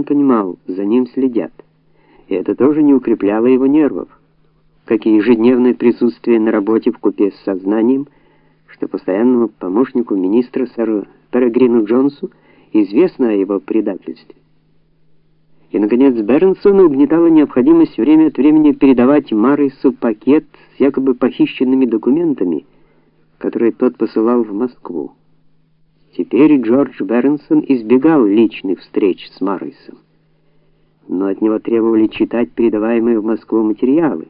он понимал, за ним следят. И это тоже не укрепляло его нервов, как и ежедневное присутствие на работе в купе с сознанием, что постоянному помощнику министра сэру Перегрину Джонсу известно о его предательстве. И, наконец, Бернсона угнетала необходимость время от времени передавать Марису пакет с якобы похищенными документами, которые тот посылал в Москву. Теперь Джордж Бернсон избегал личных встреч с Марисом, но от него требовали читать передаваемые в Москву материалы.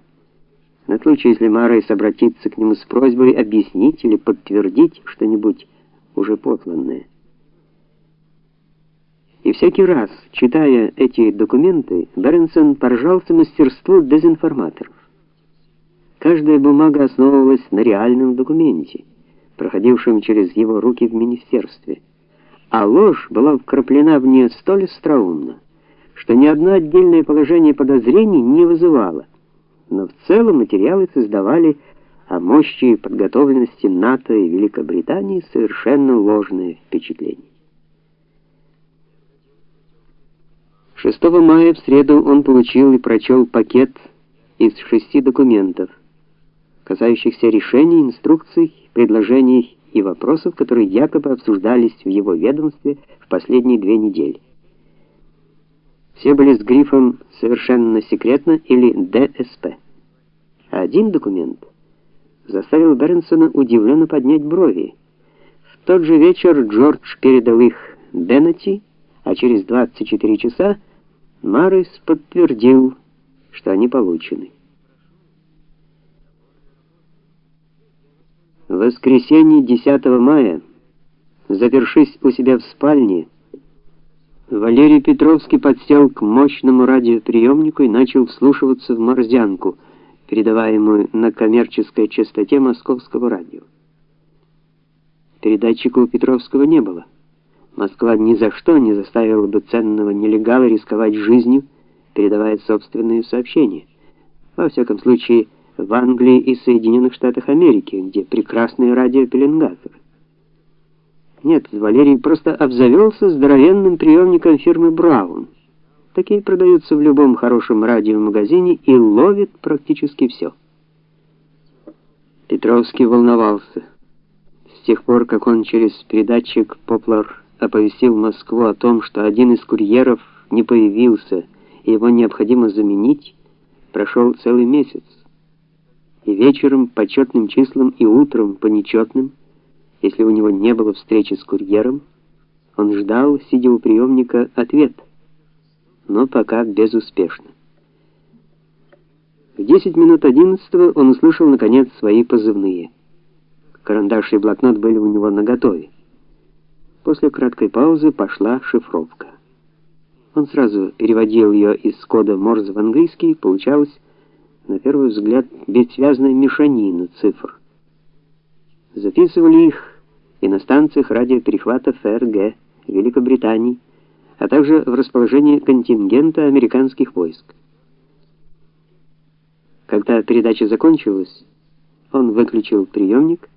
На случай, если Марис обратится к нему с просьбой объяснить или подтвердить что-нибудь уже посланное. И всякий раз, читая эти документы, Бернсон поражался мастерству дезинформаторов. Каждая бумага основывалась на реальном документе, проходившем через его руки в министерстве. А ложь была вкраплена в нее столь остроумно, что ни одно отдельное положение подозрений не вызывало. Но в целом материалы создавали о мощи и подготовленности НАТО и Великобритании совершенно ложное впечатление. 6 мая в среду он получил и прочел пакет из шести документов, касающихся решений, инструкций, предложений и вопросов, которые якобы обсуждались в его ведомстве в последние две недели. Все были с грифом «Совершенно секретно» или «ДСП». один документ заставил Бернсона удивленно поднять брови. В тот же вечер Джордж передал их Беннети, а через 24 часа Марис подтвердил, что они получены. В воскресенье 10 мая, запершись у себя в спальне, Валерий Петровский подсел к мощному радиоприемнику и начал вслушиваться в морзянку, передаваемую на коммерческой частоте московского радио. Передатчика у Петровского не было. Москва ни за что не заставила бы ценного нелегала рисковать жизнью, передавая собственные сообщения. Во всяком случае, в Англии и Соединенных Штатах Америки, где прекрасные радиопеленгаторы. Нет, Валерий просто обзавелся здоровенным приемником фирмы Браун. Такие продаются в любом хорошем радиомагазине и ловят практически все. Петровский волновался. С тех пор, как он через передатчик Поплар оповестил Москву о том, что один из курьеров не появился, и его необходимо заменить, прошел целый месяц. И вечером по четным числам и утром по нечетным, если у него не было встречи с курьером, он ждал, сидя у приемника, ответ, но пока безуспешно. В 10 минут 11 он услышал наконец свои позывные. Карандаш и блокнот были у него наготове. После краткой паузы пошла шифровка. Он сразу переводил ее из кода Морзе в английский, получалось на первый взгляд бессвязная мешанина цифр. Записывали их и на станциях радиоперехвата ФРГ Великобритании, а также в расположении контингента американских войск. Когда передача закончилась, он выключил приемник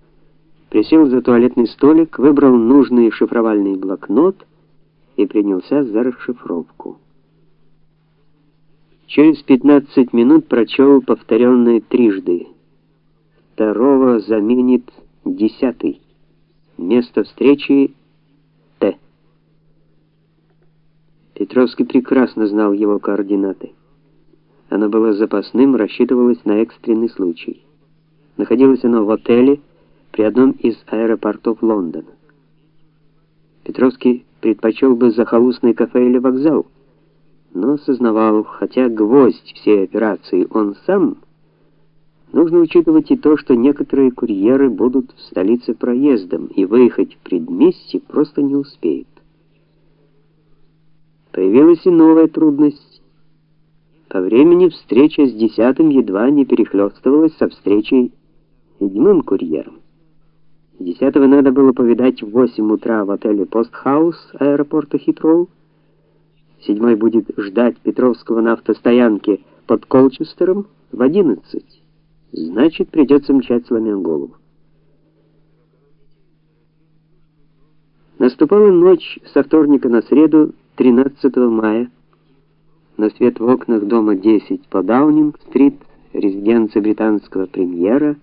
присел за туалетный столик, выбрал нужный шифровальный блокнот и принялся за расшифровку. Через 15 минут прочел повторенное трижды. Второго заменит десятый. Место встречи Т. Петровский прекрасно знал его координаты. Оно было запасным, рассчитывалось на экстренный случай. Находилось оно в отеле при одном из аэропортов Лондона. Петровский предпочел бы захолустный кафе или вокзал, но осознавал, хотя гвоздь всей операции он сам, нужно учитывать и то, что некоторые курьеры будут в столице проездом и выехать в предместье просто не успеют. Появилась и новая трудность. По времени встреча с десятым едва не перехлёстывалась со встречей с седьмым курьером. Десятого надо было повидать в 8 утра в отеле Постхаус аэропорта Хитроу. Седьмой будет ждать Петровского на автостоянке под Колчестером в 11. Значит, придется мчать сломя голову. Наступала ночь со вторника на среду, 13 мая. но свет в окнах дома 10 по Даунинг-стрит, резиденции британского премьера,